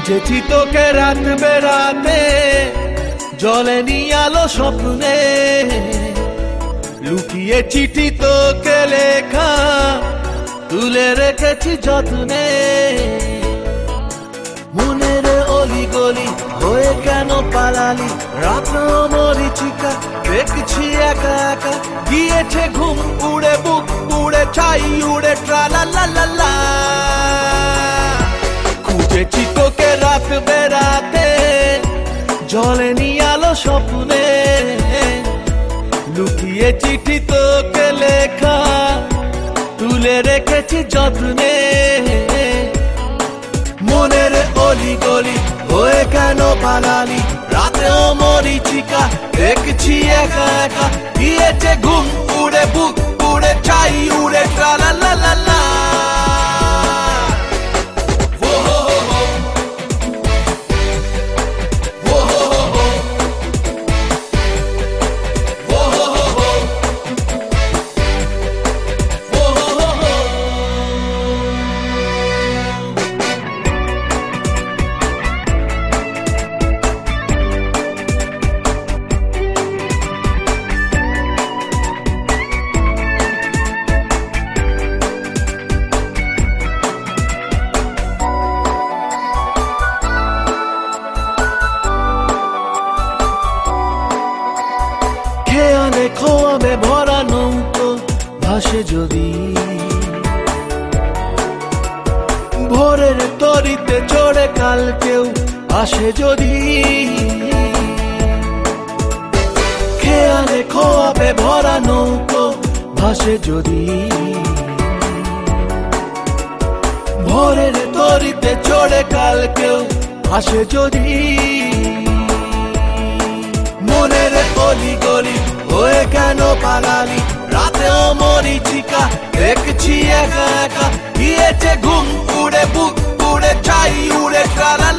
খুঁজেছি তোকে রাত বেড়াতে, জলে নিয়ে আলো স্বপ্নে। লুকিয়ে চিঠি তোকে লেখা, তুলে রেখেছি যত্নে। মনের অলি গলি হয়ে কেন পালালি? রাত্র মরিচিকা, দেখছি একা একা। গিয়েছে ঘুম উড়ে বুক উড়ে ছাই উড়ে ট্রালা লা লা আলো স্বপ্নে। লুকিয়ে চিঠি তোকে লেখা, তুলে রেখেছি যত্নে। মনের অলি গলি হয়ে কেন পালালি? রাতেও মরিচিকা, দেখছি একা একা, দিয়েছে ঘুম খেয়ালে খোয়াবে ভরা নৌকো, ভাসে যদি। ভোরের তরিতে চড়ে কাল কেউ আসে যদি। খেয়ালে খোয়াবে ভরা নৌকো, ভাসে যদি। ভোরের তরিতে চড়ে কাল কেউ আসে যদি। মনের অলি গলি হয়ে কেন পালালি? রাতেও মরিচিকা দেখছি একা একা। গিয়েছে ঘুম উড়ে বুক উড়ে চাই উড়ে ট্রালা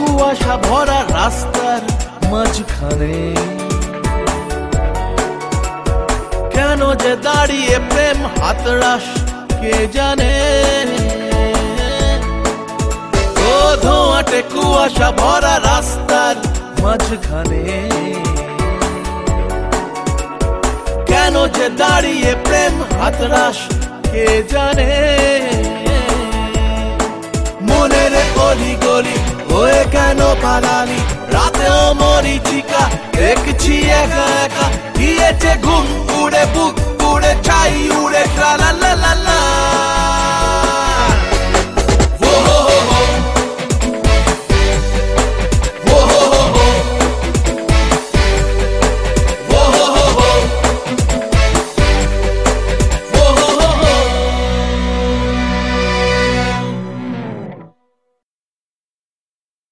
কুয়াশা ভরা রাস্তার মাঝখানে। কেন যে দাঁড়িয়ে প্রেম হাতড়াস, কে জানে? কুয়াশা ভরা রাস্তার মাঝখানে। কেন যে দাঁড়িয়ে প্রেম হাতড়াস, কে জানে? মনের অলি গলি কেন পালালি? রাতেও মরিচিকা, দেখছি একা একা। দিয়েছে ঘুম, উড়ে বুক, উড়ে ছাই, উড়ে ট্রালা লা লা লা